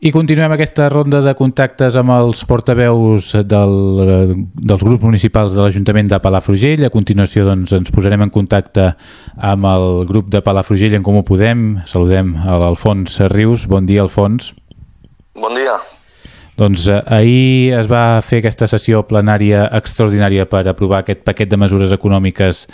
I continuem aquesta ronda de contactes amb els portaveus del, dels grups municipals de l'Ajuntament de Palafrugell. A continuació doncs, ens posarem en contacte amb el grup de Palafrugell en Comú Podem. Saludem a l'Alfons Rius. Bon dia, Alfons. Bon dia. Doncs eh, ahir es va fer aquesta sessió plenària extraordinària per aprovar aquest paquet de mesures econòmiques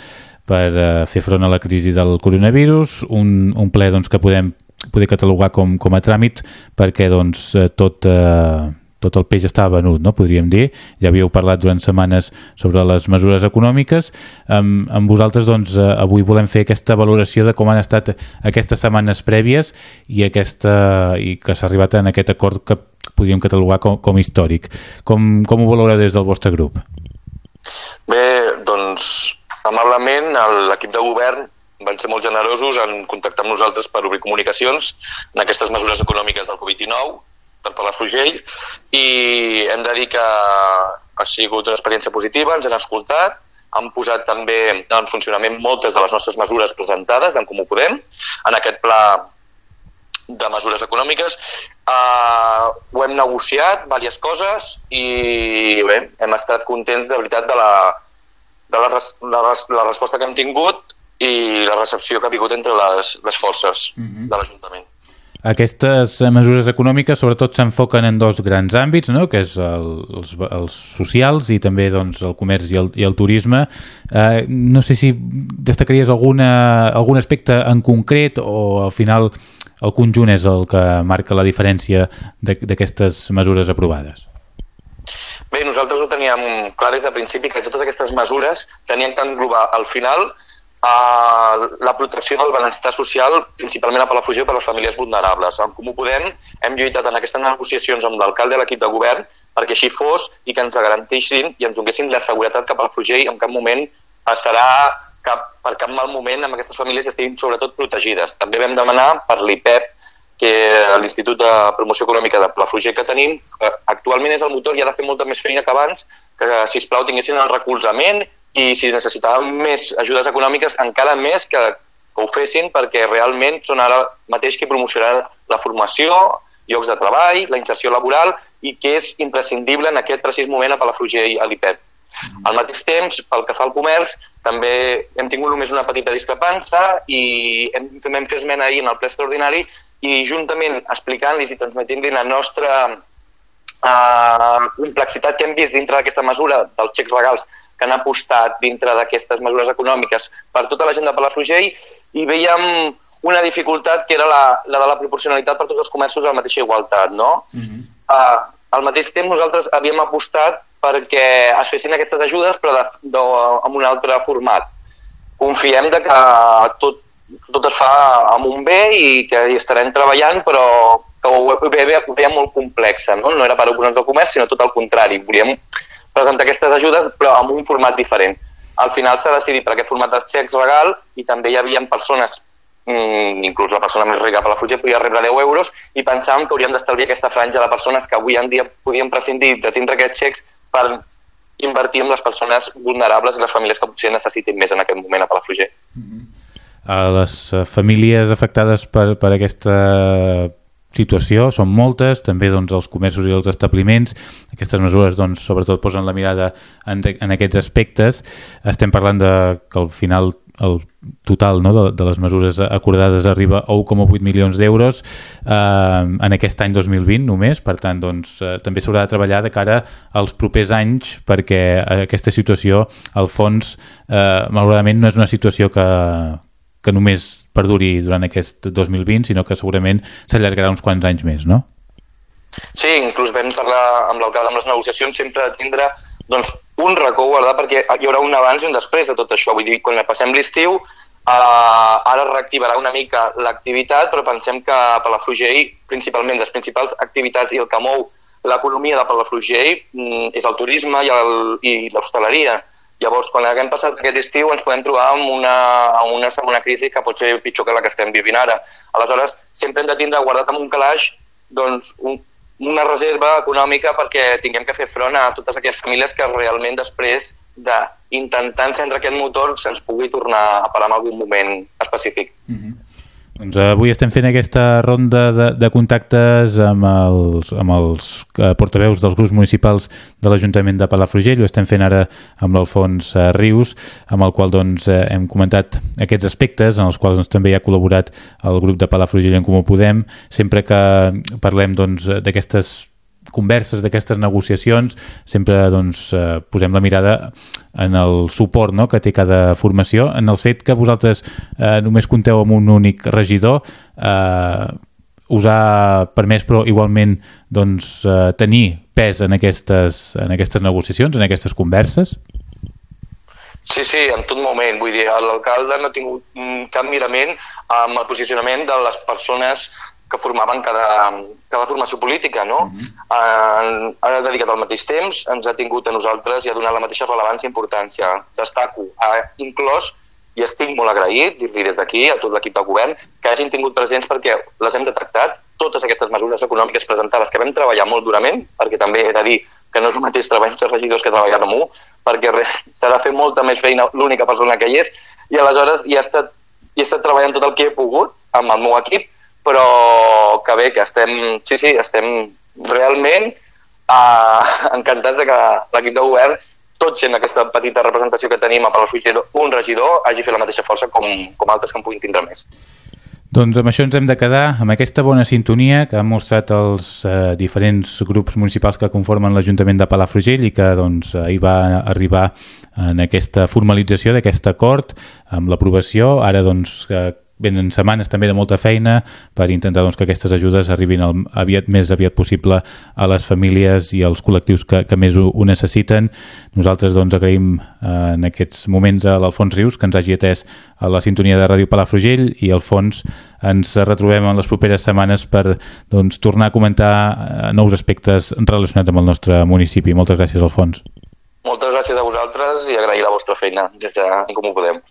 per eh, fer front a la crisi del coronavirus, un, un ple doncs, que podem poder catalogar com, com a tràmit perquè doncs, eh, tot, eh, tot el peix està venut, no? podríem dir. Ja havíeu parlat durant setmanes sobre les mesures econòmiques. Amb, amb vosaltres doncs, eh, avui volem fer aquesta valoració de com han estat aquestes setmanes prèvies i, aquesta, i que s'ha arribat en aquest acord que podríem catalogar com, com històric. Com, com ho valoreu des del vostre grup? Bé, doncs, amablement, l'equip de govern van ser molt generosos en contactar amb nosaltres per obrir comunicacions en aquestes mesures econòmiques del Covid-19 per Palafrugell i hem de dir que ha sigut una experiència positiva, ens han escoltat, han posat també en funcionament moltes de les nostres mesures presentades en Comú Podem, en aquest pla de mesures econòmiques. Uh, ho hem negociat, diverses coses, i bé, hem estat contents de veritat de la, de la, res, la, la resposta que hem tingut i la recepció que ha vingut entre les, les forces uh mhm. -huh. de l'Ajuntament. Aquestes mesures econòmiques sobretot s'enfoquen en dos grans àmbits, no? que és el, els, els socials i també doncs, el comerç i el, i el turisme. Eh, no sé si destacaries alguna, algun aspecte en concret o al final el conjunt és el que marca la diferència d'aquestes mesures aprovades? Bé, nosaltres ho teníem clar des de principi que totes aquestes mesures tenien que englobar al final La protecció del benestar social, principalment a Palafrugell per a les famílies vulnerables. En Comú Podem hem lluitat en aquestes negociacions amb l'alcalde i l'equip de govern perquè així fos i que ens garanteixin i ens donessin la seguretat que Palafrugell en cap moment passarà cap, per cap mal moment amb aquestes famílies estiguin sobretot protegides. També vam demanar per l'IPEP que l'Institut de Promoció Econòmica de Palafrugell que tenim, que actualment és el motor i ha de fer molta més feina que abans, que, si plau tinguessin el recolzament i si necessitàvem més ajudes econòmiques, encara més que, que ho fessin perquè realment són ara mateix que promocionaran la formació, llocs de treball, la inserció laboral i que és imprescindible en aquest precís moment a Palafrugell i a l'IPEP. Al mateix temps, pel que fa al comerç, també hem tingut només una petita discrepància i hem, també hem fet esmena ahir en el ple extraordinari i juntament explicant-los i transmetint-li la nostra uh, complexitat que hem vist dintre d'aquesta mesura dels xecs legals que han apostat dintre d'aquestes mesures econòmiques per tota la gent de Palafrugell i veiem una dificultat que era la, la de la proporcionalitat per tots els comerços a la mateixa igualtat. No? Uh -huh. uh, al mateix temps nosaltres havíem apostat perquè es fessin aquestes ajudes però de, de, amb un altre format. Confiem de que tot, tot es fa amb un bé i que hi estarem treballant però ho, ho, ho molt complexa. No? no era per oposar-nos al comerç, sinó tot el contrari. Volíem presentar aquestes ajudes però amb un format diferent. Al final s'ha decidit per aquest format de xecs legal i també hi havia persones mm, inclús la persona més rica per la Fugia podia rebre 10 euros i pensàvem que hauríem d'estalviar aquesta franja de persones que avui en dia podien prescindir de tindre aquests xecs per invertir en les persones vulnerables i les famílies que potser necessitin més en aquest moment a Palafrugell. Mm -hmm. A les eh, famílies afectades per, per aquesta situació, són moltes, també doncs, els comerços i els establiments. Aquestes mesures doncs, sobretot posen la mirada en, en aquests aspectes. Estem parlant de que al final el total no, de, de les mesures acordades arriba a 1,8 milions d'euros eh, en aquest any 2020 només, per tant doncs, eh, també s'haurà de treballar de cara als propers anys perquè aquesta situació al fons eh, malauradament no és una situació que, que només perduri durant aquest 2020, sinó que segurament s'allargarà uns quants anys més, no? Sí, inclús vam parlar amb l'alcalde amb les negociacions sempre de tindre doncs, un racó guardat perquè hi haurà un abans i un després de tot això. Vull dir, quan passem l'estiu, eh, ara reactivarà una mica l'activitat, però pensem que Palafrugell, principalment les principals activitats i el que mou l'economia de Palafrugell mm, és el turisme i l'hostaleria. Llavors, quan haguem passat aquest estiu, ens podem trobar amb una, amb una segona crisi que pot ser pitjor que la que estem vivint ara. Aleshores, sempre hem de tindre guardat amb un calaix doncs, un, una reserva econòmica perquè tinguem que fer front a totes aquelles famílies que realment després d'intentar encendre aquest motor se'ns pugui tornar a parar en algun moment específic. Mm -hmm. Doncs avui estem fent aquesta ronda de, de contactes amb els, amb els eh, portaveus dels grups municipals de l'Ajuntament de Palafrugell. Ho estem fent ara amb l'Alfons eh, Rius, amb el qual doncs, eh, hem comentat aquests aspectes, en els quals doncs, també ha col·laborat el grup de Palafrugell en Comú Podem. Sempre que parlem doncs, d'aquestes doncs, converses, d'aquestes negociacions, sempre doncs, eh, posem la mirada en el suport no?, que té cada formació, en el fet que vosaltres eh, només compteu amb un únic regidor, eh, us ha permès però igualment doncs, eh, tenir pes en aquestes, en aquestes negociacions, en aquestes converses? Sí, sí, en tot moment. Vull dir, l'alcalde no ha tingut cap mirament amb el posicionament de les persones que formaven cada, cada formació política, no? Uh -huh. ha, ha dedicat al mateix temps, ens ha tingut a nosaltres i ha donat la mateixa rellevància i importància. Destaco, ha inclòs i estic molt agraït, dir-li des d'aquí, a tot l'equip de govern, que hagin tingut presents perquè les hem detectat, totes aquestes mesures econòmiques presentades que vam treballar molt durament, perquè també he de dir que no és el mateix treball dels regidors que treballar amb un, perquè s'ha de fer molta més feina l'única persona que hi és, i aleshores hi he estat, hi he estat treballant tot el que he pogut amb el meu equip però que bé, que estem, sí, sí, estem realment uh, encantats de que l'equip de govern, tot sent aquesta petita representació que tenim a Palafrugell, un regidor hagi fet la mateixa força com, com altres que en puguin tindre més. Doncs amb això ens hem de quedar, amb aquesta bona sintonia que han mostrat els eh, diferents grups municipals que conformen l'Ajuntament de Palafrugell i que doncs, ahir va arribar en aquesta formalització d'aquest acord amb l'aprovació. Ara doncs, eh, venen setmanes també de molta feina per intentar doncs, que aquestes ajudes arribin el, aviat més aviat possible a les famílies i als col·lectius que, que més ho, ho necessiten. Nosaltres doncs, agraïm eh, en aquests moments a l'Alfons Rius que ens hagi atès a la sintonia de Ràdio Palafrugell i al fons ens retrobem en les properes setmanes per doncs, tornar a comentar eh, nous aspectes relacionats amb el nostre municipi. Moltes gràcies, Alfons. Moltes gràcies a vosaltres i agrair la vostra feina des de com ho podem.